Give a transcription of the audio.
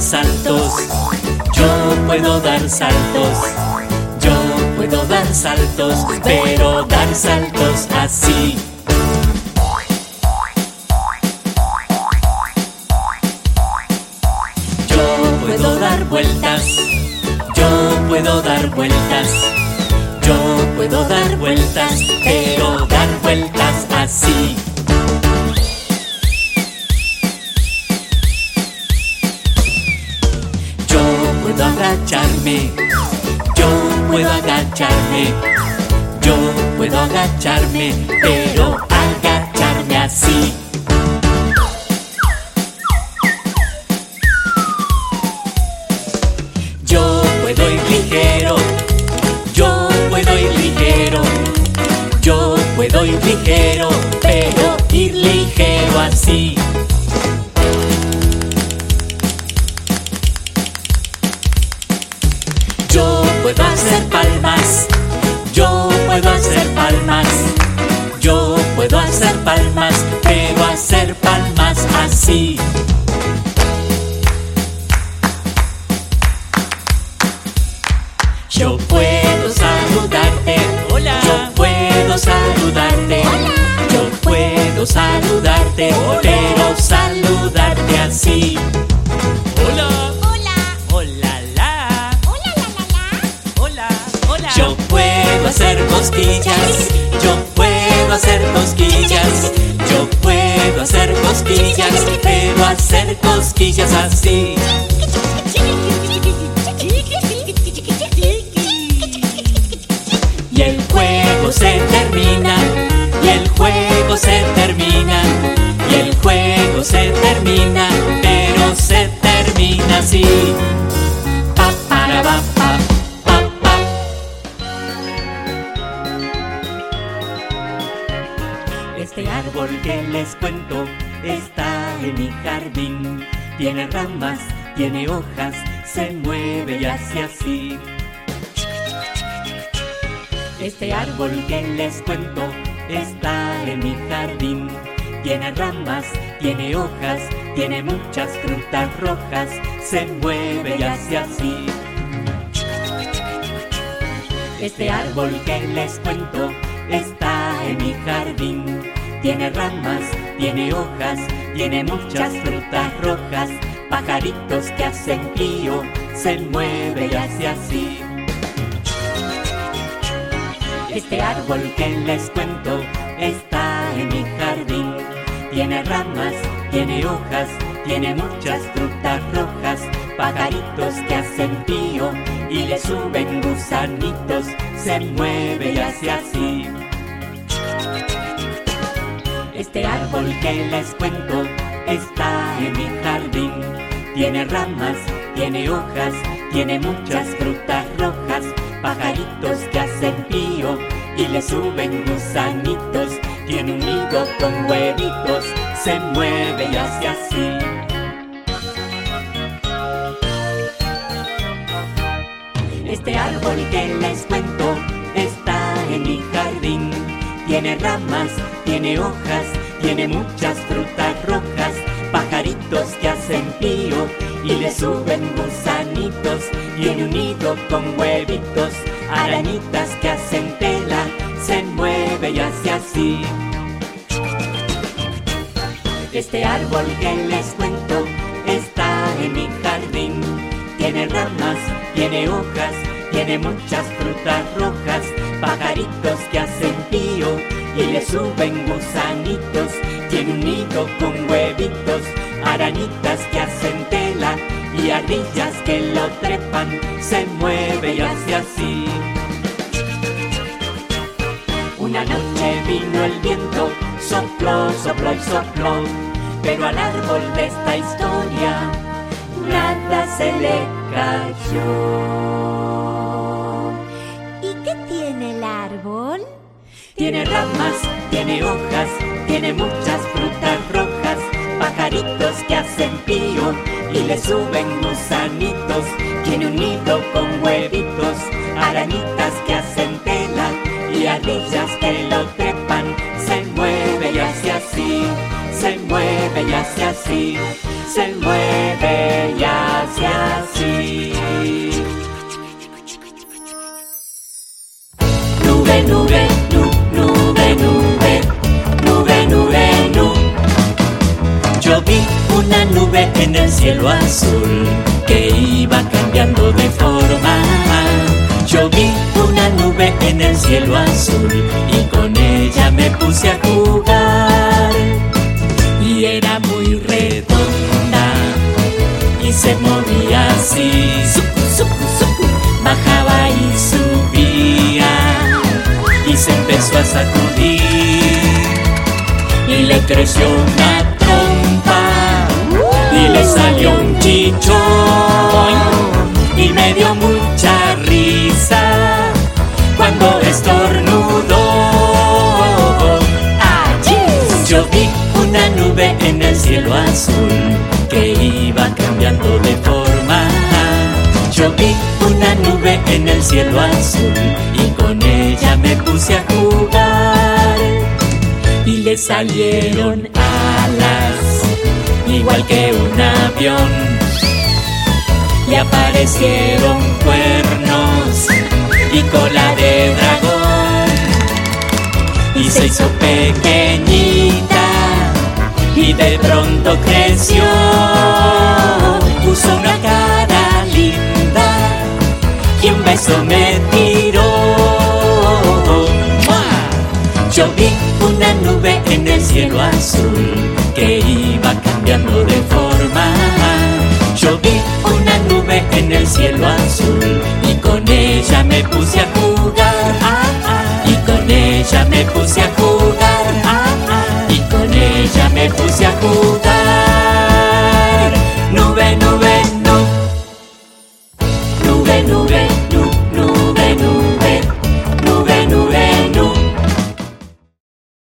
saltos. Yo puedo dar saltos. Yo puedo dar saltos, pero dar saltos así. Yo puedo dar vueltas. Yo puedo dar vueltas. Yo puedo dar vueltas, pero dar vueltas así. Puedo agacharme, yo puedo agacharme, yo puedo agacharme, pero agacharme así. Yo puedo ir ligero, puedo hacer palmas, yo puedo hacer palmas, yo puedo hacer palmas, pero hacer palmas así. Yo puedo saludarte, Hola. yo puedo saludarte, yo puedo saludarte, pero cosquillas, pero hacer cosquillas así. Y el juego se termina, y el juego se termina, y el juego se termina, pero se termina así. Pa, para, pa, pa. Este árbol que les cuento está en mi jardín. Tiene ramas, tiene hojas, se mueve y hace así. Este árbol que les cuento está en mi jardín. Tiene ramas, tiene hojas, tiene muchas frutas rojas, se mueve y hace así. Este árbol que les cuento está en mi jardín. Tiene ramas, tiene hojas, tiene muchas frutas rojas, pajaritos que hacen pío, se mueve y hace así. Este árbol que les cuento está en mi jardín. Tiene ramas, tiene hojas, tiene muchas frutas rojas, pajaritos que hacen pío y le suben gusanitos, se mueve y hace así. Este árbol que les cuento está en mi jardín. Tiene ramas, tiene hojas, tiene muchas frutas rojas, pajaritos que hacen pío y le suben gusanitos. Tiene un nido con huevitos, se mueve y hace así. Este árbol que les cuento está en mi jardín. Tiene ramas, tiene hojas, tiene muchas frutas rojas, pajaritos que hacen pío y le suben gusanitos. Tiene un nido con huevitos, arañitas que hacen tela, se mueve y hace así. Este árbol que les cuento está en mi jardín. Tiene ramas, tiene hojas, tiene muchas frutas rojas, pajaritos que hacen pío y le suben gusanitos. Tiene un nido con huevitos, arañitas que hacen tela y ardillas que lo trepan, se mueve y hace así. Una noche vino el viento, sopló, sopló y sopló, pero al árbol de esta historia nada se le cayó. Tiene ramas, tiene hojas, tiene muchas frutas rojas, pajaritos que hacen pío y le suben gusanitos. Tiene un nido con huevitos, arañitas que hacen tela y ardillas que en el cielo azul que iba cambiando de forma. Yo vi una nube en el cielo azul y con ella me puse a jugar. Y era muy redonda y se movía así. Sucu, sucu, sucu. Bajaba y subía y se empezó a sacudir. Y le creció le salió un chichón y me dio mucha risa cuando estornudó. Allí yo vi una nube en el cielo azul que iba cambiando de forma. Yo vi una nube en el cielo azul y con ella me puse a jugar y le salieron alas igual que un avión. Y aparecieron cuernos y cola de dragón. Y se hizo pequeñita y de pronto creció. Puso una cara linda y un beso me tiró. Yo vi una nube en el cielo en el cielo azul y con ella me puse a jugar. Ah, ah. Y con ella me puse a jugar. Ah, y con ella me puse a jugar.